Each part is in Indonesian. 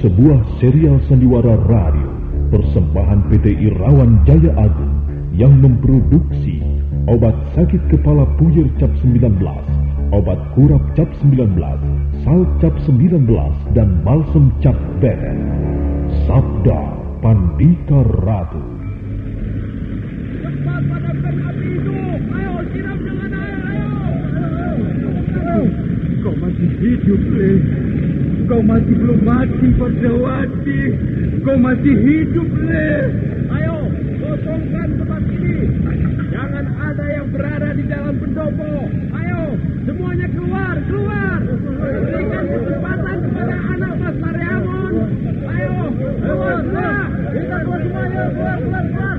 sebuah serial sandiwara radio persembahan PT Irawan Jaya Agung yang memproduksi obat sakit kepala puyer cap 19, obat kurap cap 19, sal cap 19, dan balsem cap beret. Sabda Pandita Ratu. Kau masih hidup, Le. Kau masih belum mati, Perdawati. Kau masih hidup, Le. Ayo, kosongkan tempat ini. Jangan ada yang berada di dalam pendopo. Ayo, semuanya keluar, keluar. Berikan kesempatan kepada anak Mas Mariamon. Ayo, keluar. Kita keluar semuanya, keluar, keluar, keluar.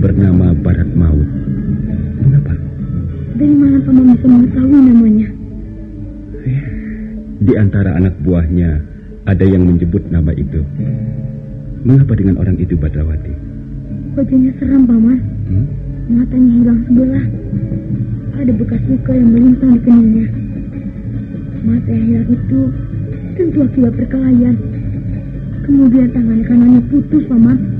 Bernama Barat Maut. Mengapa? Dari mana paman bisa mengetahui namanya? Di antara anak buahnya ada yang menyebut nama itu. Mengapa dengan orang itu Badrawati? Wajahnya seram paman. Hmm? Matanya hilang sebelah. Ada bekas luka yang melintang di keningnya. Mata yang hilang itu tentu akibat perkelahian. Kemudian tangan kanannya putus, paman.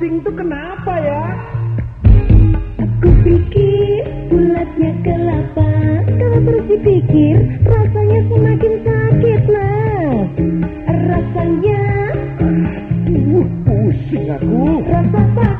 Pusing itu kenapa ya? Aku pikir bulatnya kelapa Kalau terus dipikir rasanya semakin sakit mas Rasanya Uh, pusing aku. rasa sakit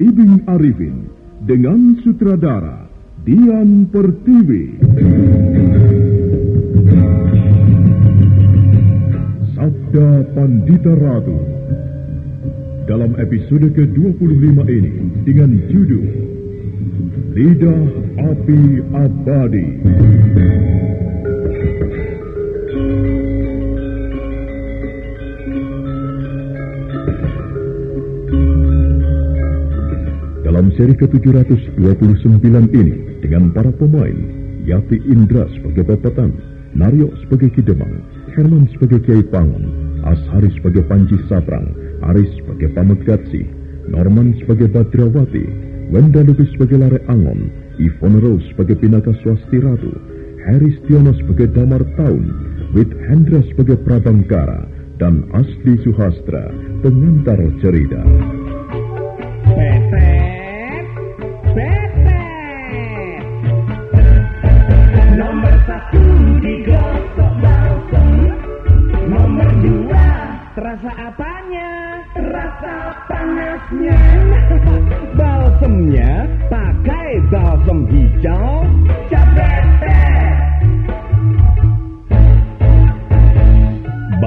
Ibing Arifin. Dengan sutradara, Dian Pertiwi. Sabda Pandita Ratu. Dalam episode ke-25 ini dengan judul Lidah Api Abadi. Dalam seri ke-729 ini dengan para pemain Yati Indra sebagai Bapatan, Naryo sebagai Kidemang, Herman sebagai Kiai Pangon, Ashari sebagai Panji Sabrang, Aris sebagai Pamegatsi, Norman sebagai Badrawati, Wenda Lubis sebagai Lare Angon, Ivon Rose sebagai Pinaka Swasti Ratu, Harry Stiono sebagai Damar Taun, Wit Hendra sebagai Prabangkara, dan Asli Suhastra, pengantar cerita. Terasa apanya? Terasa panasnya. Balsemnya pakai balsem hijau. Cabetet.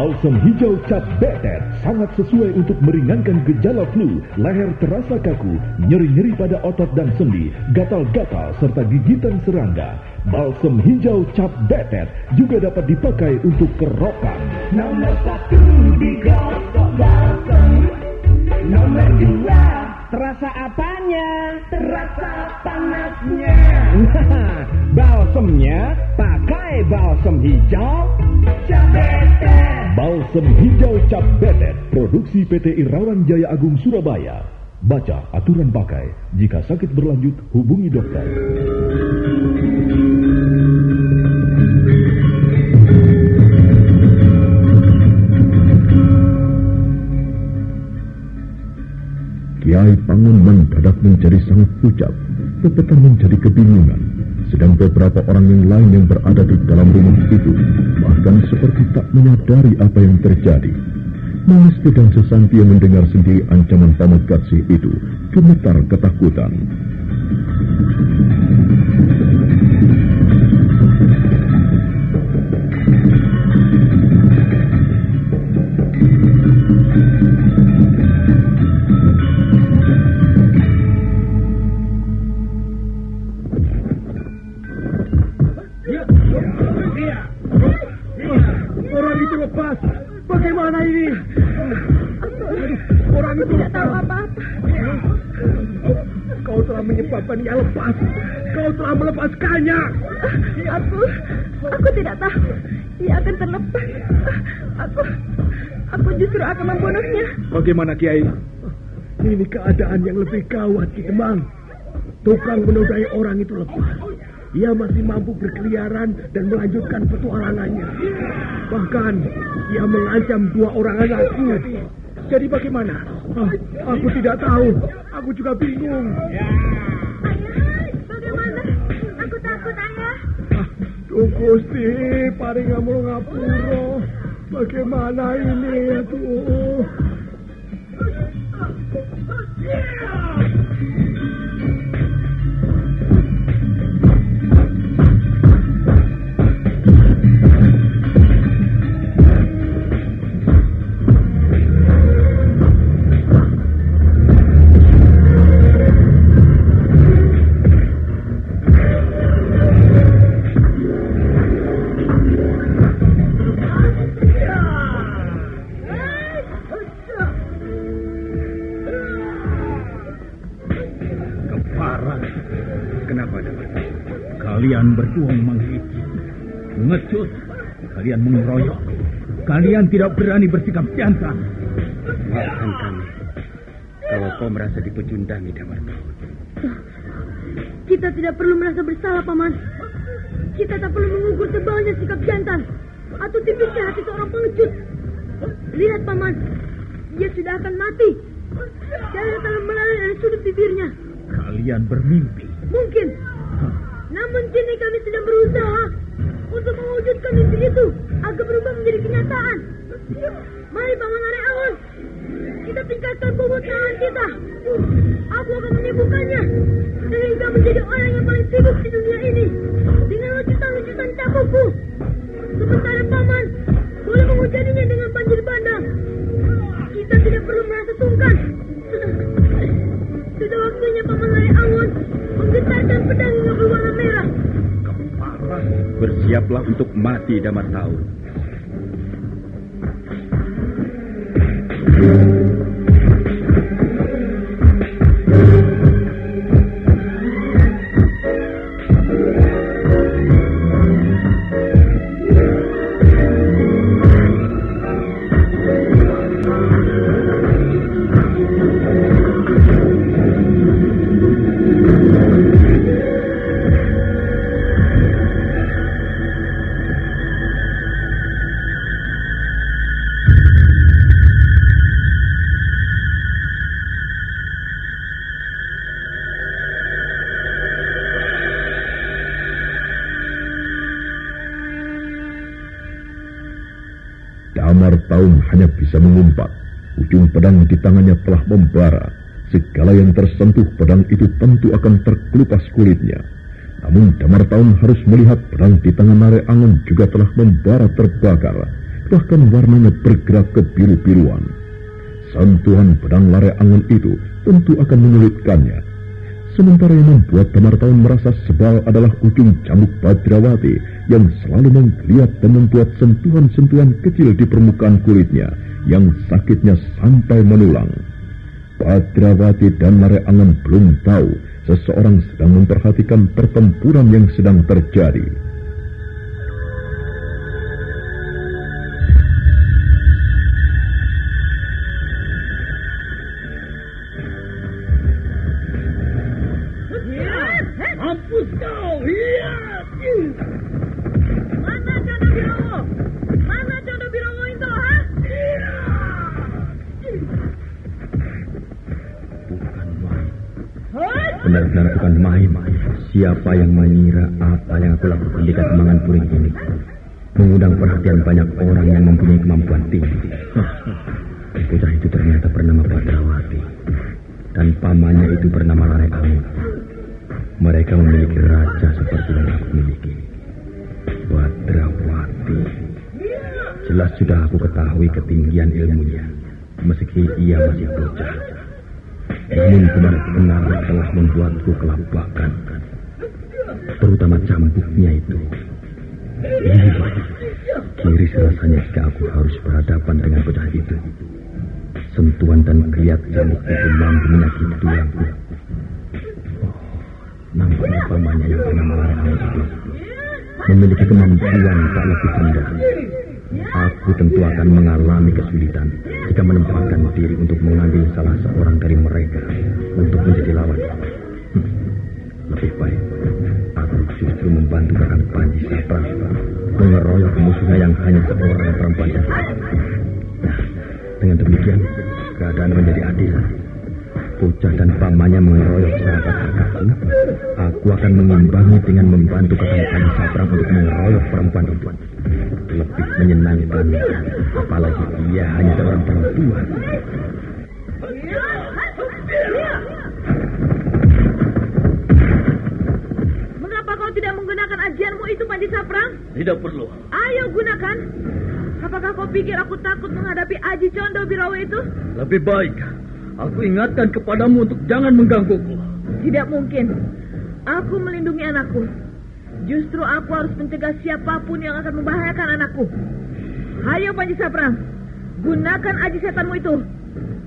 Balsam hijau cap betet sangat sesuai untuk meringankan gejala flu, leher terasa kaku, nyeri-nyeri pada otot dan sendi, gatal-gatal serta gigitan serangga. Balsam hijau cap betet juga dapat dipakai untuk kerokan. Nomor satu digosok balsem. Nomor dua terasa apanya? Terasa panasnya. Balsemnya pakai balsem hijau. Cabetet. Balsam hijau cap betet produksi PT Irawan Jaya Agung Surabaya. Baca aturan pakai. Jika sakit berlanjut, hubungi dokter. Kiai Pangun mendadak menjadi sangat pucat. Pepetan menjadi kebingungan. Sedang beberapa orang yang lain yang berada di dalam rumah itu bahkan seperti tak menyadari apa yang terjadi. Mangesti dan Sesanti yang mendengar sendiri ancaman Pamekatsih itu gemetar ketakutan. Bagaimana Kiai? Ini keadaan yang lebih gawat Ki Demang. Tukang menodai orang itu lepas. Ia masih mampu berkeliaran dan melanjutkan petualangannya. Bahkan ia mengancam dua orang anakku. Jadi bagaimana? Ah, aku tidak tahu. Aku juga bingung. Ayah, bagaimana? Aku takut, ayah. Ah, Duh Gusti, paringamu ngapuro. Bagaimana ini, aduh. Yeah! Kalian berdua menghiji. Mengecut. Kalian mengeroyok. Kalian tidak berani bersikap jantan. Maafkan kami. Kalau kau merasa dipecundangi, Damar Kita tidak perlu merasa bersalah, Paman. Kita tak perlu mengukur tebalnya sikap jantan atau tipisnya hati seorang pengecut. Lihat, Paman. Dia sudah akan mati. Darah telah mengalir dari sudut bibirnya. Kalian bermimpi. Mungkin. Namun kini kami sedang berusaha untuk mewujudkan mimpi itu agar berubah menjadi kenyataan. Mari Paman Are Angon. Kita tingkatkan bobot tangan kita. Aku akan menyibukkannya sehingga menjadi orang yang paling sibuk di dunia ini dengan lucutan-lucutan cakupku. Bersiaplah untuk mati, Damar Tahu. Tahun tangannya telah membara. Segala yang tersentuh pedang itu tentu akan terkelupas kulitnya. Namun Damar Tahun harus melihat pedang di tangan Nare Angon juga telah membara terbakar. Bahkan warnanya bergerak ke biru-biruan. Sentuhan pedang Lare Angon itu tentu akan menyulitkannya. Sementara yang membuat Damar Tahun merasa sebal adalah ujung cambuk Badrawati yang selalu menggeliat dan membuat sentuhan-sentuhan kecil di permukaan kulitnya yang sakitnya sampai menulang. Badrawati dan Lare Angon belum tahu seseorang sedang memperhatikan pertempuran yang sedang terjadi. Yang mengira apa yang aku lakukan di Puring ini? Mengundang perhatian banyak orang yang mempunyai kemampuan tinggi. Bocah itu ternyata bernama Badrawati. Dan pamannya itu bernama Lare Angon. Mereka memiliki raja seperti yang aku miliki. Badrawati. Jelas sudah aku ketahui ketinggian ilmunya. Meski ia masih bocah. Namun benar-benar telah membuatku kelabakan. Terutama cambuknya itu. Ini kiri rasanya jika aku harus berhadapan dengan bocah itu. Sentuhan dan geliat cambuk itu mampu menyakiti tulangku. Oh, nampaknya pamannya yang bernama Larang itu memiliki kemampuan tak lebih rendah. Aku tentu akan mengalami kesulitan jika menempatkan diri untuk mengambil salah seorang dari mereka untuk menjadi lawan. Mengeroyok musuhnya yang hanya seorang perempuan itu. Nah, dengan demikian keadaan menjadi adil. Bocah dan pamannya mengeroyok sahabat kakakku. Aku akan mengimbangi dengan membantu Panji Sapra untuk mengeroyok perempuan itu. Lebih menyenangkan, apalagi dia hanya seorang perempuan. Tidak perlu. Ayo gunakan. Apakah kau pikir aku takut menghadapi Aji Condo Birawa itu? Lebih baik. Aku ingatkan kepadamu untuk jangan menggangguku. Tidak mungkin. Aku melindungi anakku. Justru aku harus mencegah siapa pun yang akan membahayakan anakku. Ayo Panji Saprang, gunakan aji setanmu itu.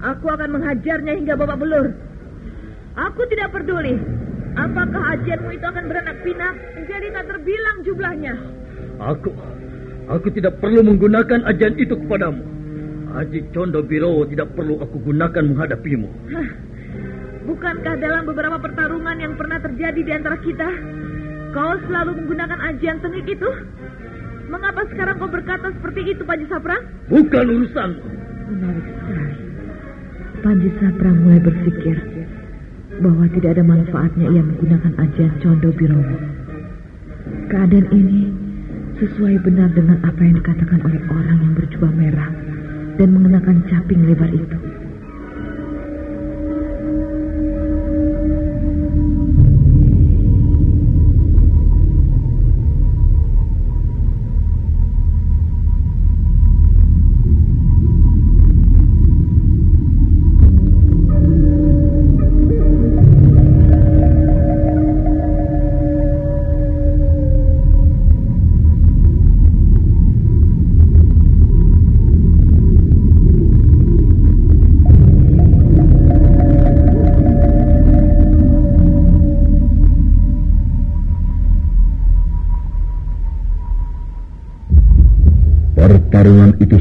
Aku akan menghajarnya hingga babak belur. Aku tidak peduli. Apakah ajianmu itu akan beranak pinak menjadi tak terbilang jumlahnya. Aku, aku tidak perlu menggunakan ajian itu kepadamu. Haji Condo Birowo tidak perlu aku gunakan menghadapimu. Hah, Bukankah dalam beberapa pertarungan yang pernah terjadi di antara kita, kau selalu menggunakan ajian tengik itu? Mengapa sekarang kau berkata seperti itu, Panji Saprang? Bukan urusanmu. Menarik sekali. Panji Sapra mulai berpikir bahwa tidak ada manfaatnya ia menggunakan ajian Condo Birowo. Keadaan ini sesuai benar dengan apa yang dikatakan oleh orang yang berjubah merah dan mengenakan caping lebar itu.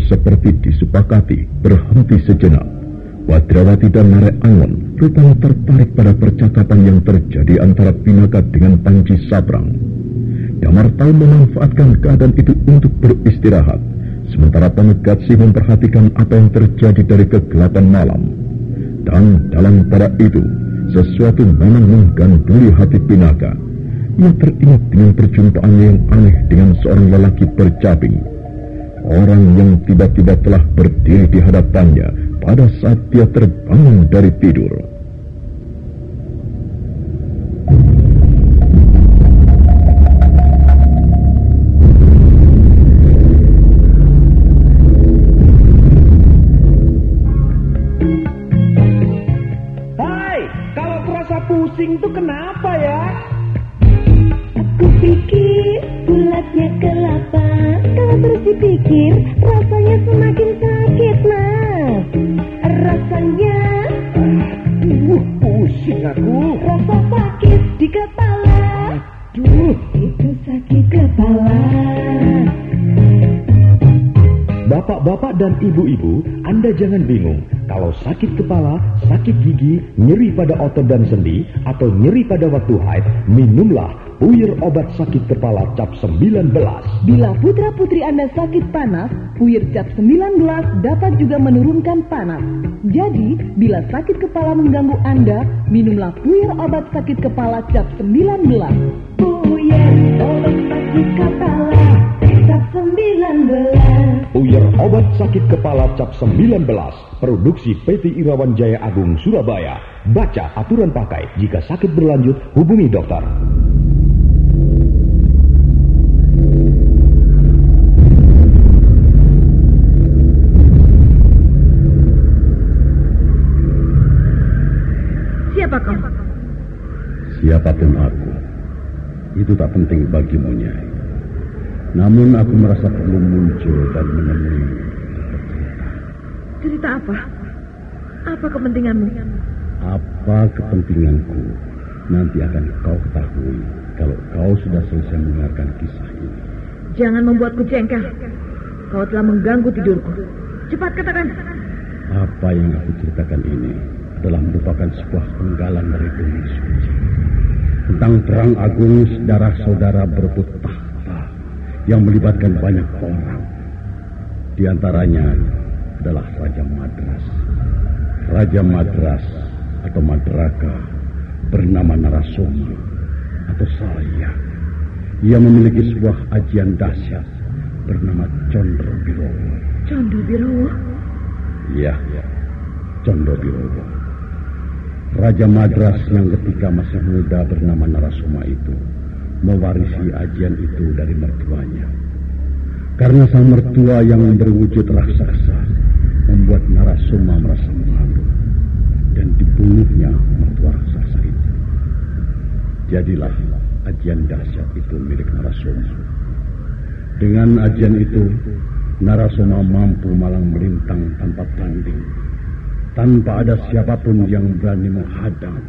Seperti disepakati berhenti sejenak. Wadrawati dan Nare Angon rupanya tertarik pada percakapan yang terjadi antara Pinaka dengan Panji Sabrang. Damar tahu memanfaatkan keadaan itu untuk beristirahat, sementara Panegatsi memperhatikan apa yang terjadi dari kegelapan malam. Dan dalam pada itu, sesuatu memang mengganduli hati Pinaka. Ia teringat dengan perjumpaannya yang aneh dengan seorang lelaki bercaping. Orang yang tiba-tiba telah berdiri di hadapannya pada saat dia terbangun dari tidur. Dipikir rasanya semakin sakit mas Rasanya Uh, pusing aku. rasa sakit di kepala Duh, Itu sakit kepala Bapak-bapak dan ibu-ibu, Anda jangan bingung. Kalau sakit kepala, sakit gigi, nyeri pada otot dan sendi, atau nyeri pada waktu haid, minumlah Puyer obat sakit kepala cap 19. Bila putra-putri Anda sakit panas, Puyer Cap 19 dapat juga menurunkan panas. Jadi, bila sakit kepala mengganggu Anda, minumlah Puyer obat sakit kepala Cap 19. Puyer obat sakit kepala Cap 19 Puyer obat sakit kepala cap 19. Produksi PT Irawan Jaya Agung Surabaya. Baca aturan pakai. Jika sakit berlanjut, hubungi dokter. Siapa pun aku, itu tak penting bagimu, Nyai. Namun aku merasa perlu muncul dan menemui. Cerita apa? Apa kepentinganmu? Apa kepentinganku nanti akan kau ketahui kalau kau sudah selesai mendengarkan kisah ini. Jangan membuatku jengkel. Kau telah mengganggu tidurku. Cepat katakan. Apa yang aku ceritakan ini adalah merupakan sebuah penggalan dari bumi suci. Tentang perang agung saudara-saudara berebut tahta yang melibatkan banyak orang. Di antaranya adalah Raja Madras. Raja Madras atau Madraka bernama Narasoma atau saya. Ia memiliki sebuah ajian dahsyat bernama Condro Birowo. Condo Birowo. Iya, Condro Birowo. Raja Madras yang ketika masih muda bernama Narasoma itu mewarisi ajian itu dari mertuanya. Karena sang mertua yang berwujud raksasa membuat Narasoma merasa malu dan dibunuhnya mertua raksasa itu. Jadilah ajian dahsyat itu milik Narasoma. Dengan ajian itu, Narasoma mampu malang melintang tanpa tanding. Tanpa ada siapa pun yang berani menghadang.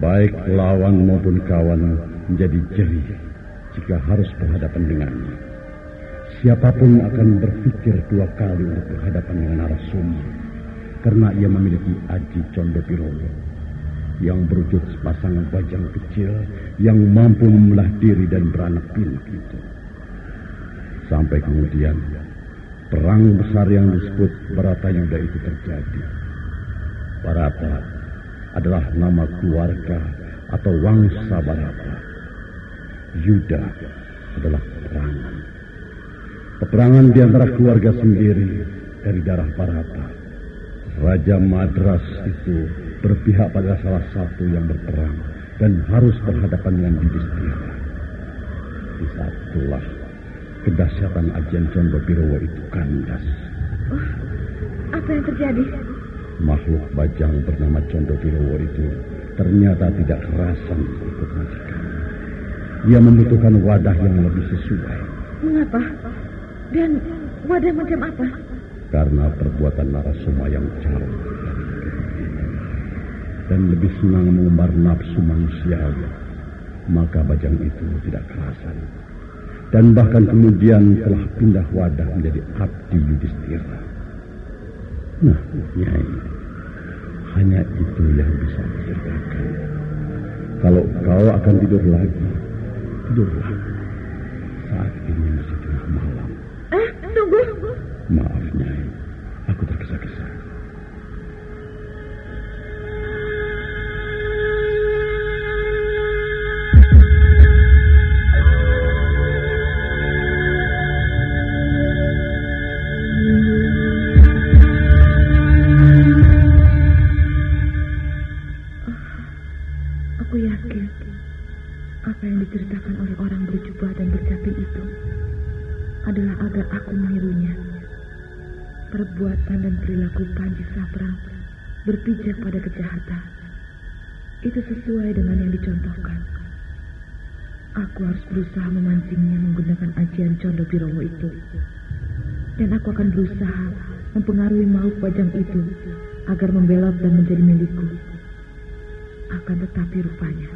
Baik lawan maupun kawan menjadi jeri jika harus berhadapan dengannya. Siapa pun akan berpikir dua kali untuk berhadapan dengan Narasoma. Karena ia memiliki Aji Condo Pirowo yang berwujud sepasangan bajang kecil yang mampu membelah diri dan beranak pinak itu. Sampai kemudian perang besar yang disebut Barata Yuda itu terjadi. Barata adalah nama keluarga atau wangsa Barata. Yuda adalah peperangan. Peperangan di antara keluarga sendiri dari darah Barata. Raja Madras itu berpihak pada salah satu yang berperang dan harus berhadapan dengan Yudhistira. Di saat itulah kedahsyatan ajian Condo Birowo itu kandas. Oh, apa yang terjadi? Makhluk bajang bernama Condo Birowo itu ternyata tidak kerasan ikut majikan. Ia membutuhkan wadah yang lebih sesuai. Mengapa? Dan wadah macam apa? Karena perbuatan Narasoma yang jauh dan lebih senang mengumbar nafsu manusiawi, maka bajang itu tidak kerasan. Dan bahkan kemudian telah pindah wadah menjadi abdi Yudhistira. Nah, Nyai, hanya itu yang bisa diceritakan. Kalau kau akan tidur lagi, tidurlah. Sesuai dengan yang dicontohkan. Aku harus berusaha memancingnya menggunakan ajian Condo Birowo itu. Dan aku akan berusaha mempengaruhi makhluk wajang itu agar membelot dan menjadi milikku. Akan tetapi rupanya,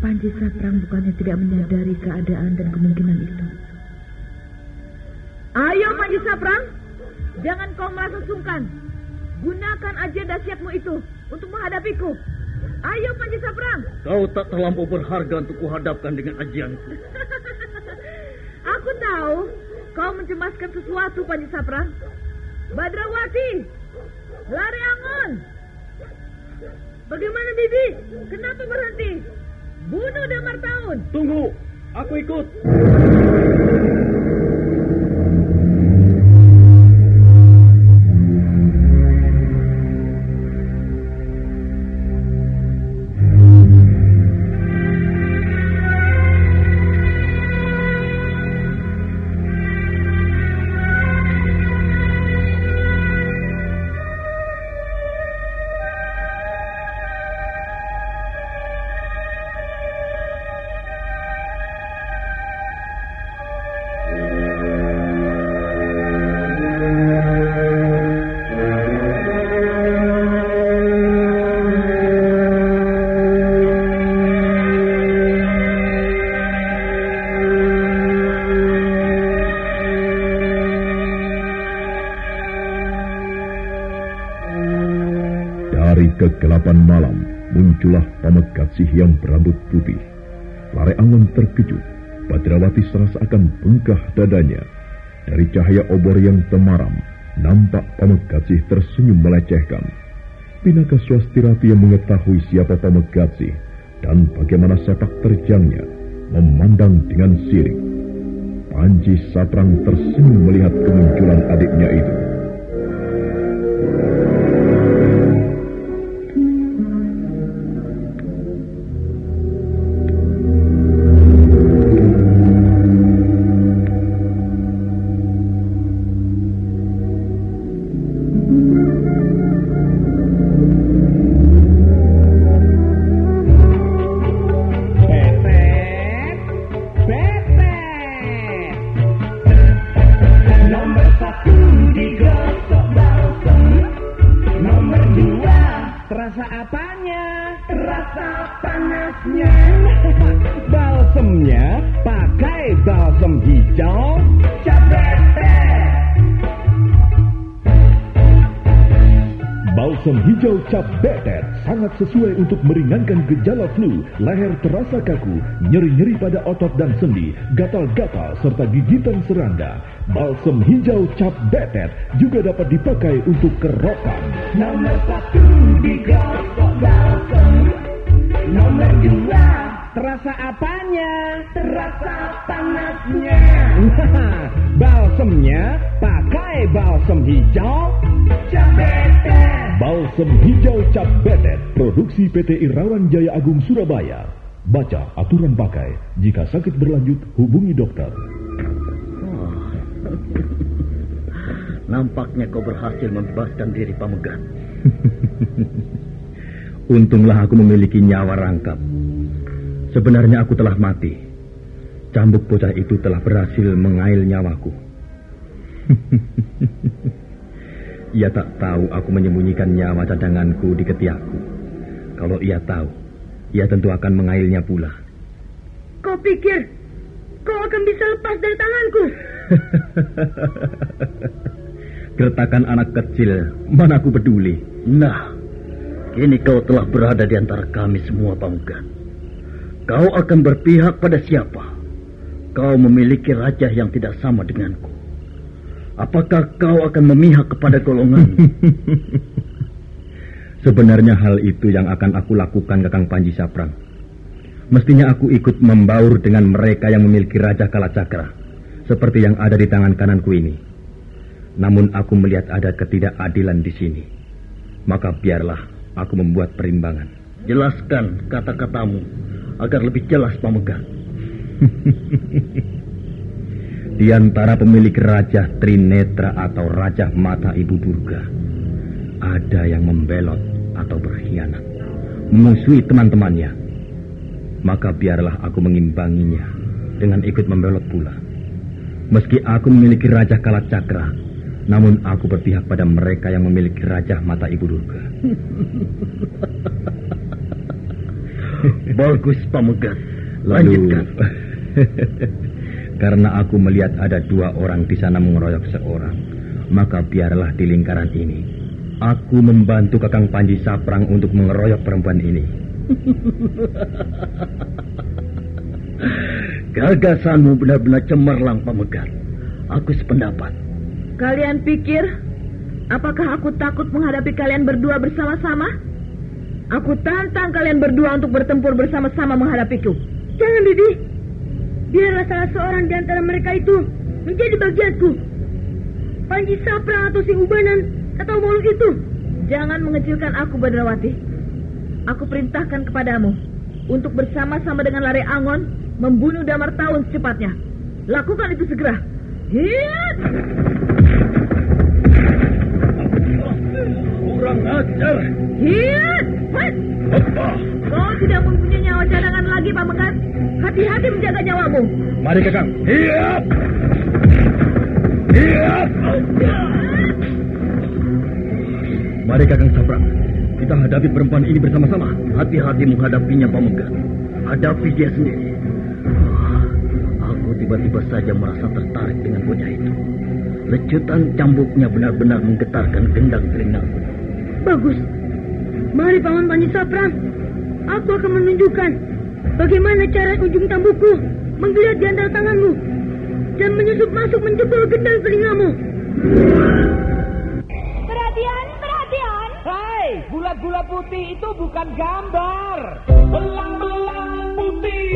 Panji Saprang bukannya tidak menyadari keadaan dan kemungkinan itu. Ayo Panji Saprang, jangan kau merasa sungkan. Gunakan aja dahsyatmu itu untuk menghadapiku. Ayo Panji Saprang. Kau tak terlampau berharga untuk kuhadapkan dengan ajian. Aku tahu kau mencemaskan sesuatu Panji Saprang. Badrawati, lari angon. Bagaimana Bibi? Kenapa berhenti? Bunuh Damar Tahun. Tunggu, aku ikut. Cahaya obor yang temaram, nampak Pamekatsih tersenyum melecehkan. Pinaka Swastirati yang mengetahui siapa Pamekatsih dan bagaimana sepak terjangnya, memandang dengan sirik. Panji Satrang tersenyum melihat kemunculan adiknya itu. Cap betet sangat sesuai untuk meringankan gejala flu, leher terasa kaku, nyeri-nyeri pada otot dan sendi, gatal-gatal serta gigitan serangga. Balsam hijau cap betet juga dapat dipakai untuk kerokan. Nomor satu digosok balsem. Nomor dua terasa apanya? Terasa panasnya. Balsemnya pakai balsem hijau. Cabetet. Balsam hijau cap betet produksi PT Irawan Jaya Agung Surabaya. Baca aturan pakai. Jika sakit berlanjut, hubungi dokter. Nampaknya kau berhasil membebaskan diri Pamegan. Untunglah aku memiliki nyawa rangkap. Sebenarnya aku telah mati. Cambuk bocah itu telah berhasil mengail nyawaku. ia tak tahu aku menyembunyikan nyawa cadanganku di ketiakku. Kalau ia tahu, ia tentu akan mengailnya pula. Kau pikir kau akan bisa lepas dari tanganku? Gertakan anak kecil, mana aku peduli. Nah, kini kau telah berada di antara kami semua, Pamegan. Kau akan berpihak pada siapa? Kau memiliki raja yang tidak sama denganku. Apakah kau akan memihak kepada golongan? Sebenarnya hal itu yang akan aku lakukan Kakang Panji Saprang. Mestinya aku ikut membaur dengan mereka yang memiliki Raja Kalacakra. Seperti yang ada di tangan kananku ini. Namun aku melihat ada ketidakadilan di sini. Maka biarlah aku membuat perimbangan. Jelaskan kata-katamu agar lebih jelas Pamegang. Di antara pemilik Raja Trinetra atau Raja Mata Ibu Durga, ada yang membelot atau berkhianat, memusuhi teman-temannya. Maka biarlah aku mengimbanginya dengan ikut membelot pula. Meski aku memiliki Raja Kalacakra, namun aku berpihak pada mereka yang memiliki Raja Mata Ibu Durga. Bagus, Pamegat. Lalu, Lanjutkan. karena aku melihat ada dua orang di sana mengeroyok seorang, maka biarlah di lingkaran ini aku membantu Kakang Panji Saprang untuk mengeroyok perempuan ini. Gagasanmu benar-benar cemerlang, Pamegat. Aku sependapat. Kalian pikir apakah aku takut menghadapi kalian berdua bersama-sama? Aku tantang kalian berdua untuk bertempur bersama-sama menghadapiku. Jangan, Bibi. Biarlah salah seorang di antara mereka itu menjadi bagianku. Panji Sapra atau si Ubanan atau Mauluk itu. Jangan mengecilkan aku, Badrawati. Aku perintahkan kepadamu untuk bersama-sama dengan Lare Angon membunuh Damar Tahun secepatnya. Lakukan itu segera. Hiat! Kurang ajar. Hiat! Hut! Kau tidak mempunyai nyawa cadangan lagi, Pak Megat. Hati-hati menjaga nyawamu. Mari Kakang. Hiat! Hiat! Mari Kakang Saprang. Kita hadapi perempuan ini bersama-sama. Hati-hati menghadapinya, Pamegat. Hadapi dia sendiri. Wah, aku tiba-tiba saja merasa tertarik dengan bocah itu. Lecutan cambuknya benar-benar menggetarkan gendang telingangku. Bagus. Mari Paman Panji Saprang. Aku akan menunjukkan bagaimana cara ujung tambukku menggeliat di antara tanganmu dan menyusup masuk menjebol gendang telingamu. Perhatian, perhatian. Hai, gula-gula putih itu bukan gambar. Belang-belang putih,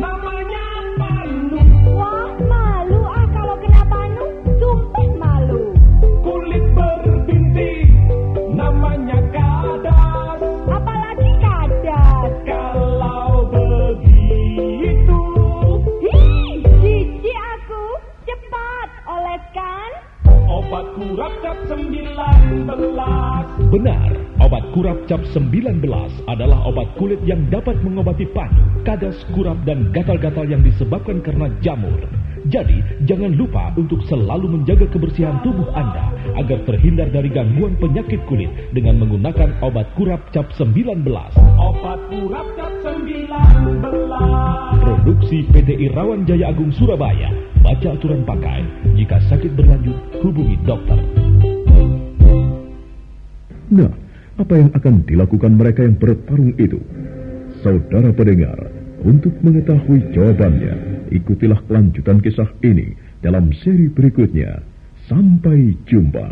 namanya kurap cap 19. Benar, obat kurap cap 19 adalah obat kulit yang dapat mengobati panu, kadas, kurap, dan gatal-gatal yang disebabkan karena jamur. Jadi, jangan lupa untuk selalu menjaga kebersihan tubuh Anda agar terhindar dari gangguan penyakit kulit dengan menggunakan obat kurap cap 19. Obat kurap cap 19. Produksi PT Irawan Jaya Agung Surabaya. Baca aturan pakai. Jika sakit berlanjut, hubungi dokter. Nah, apa yang akan dilakukan mereka yang bertarung itu? Saudara pendengar, untuk mengetahui jawabannya, ikutilah kelanjutan kisah ini dalam seri berikutnya. Sampai jumpa.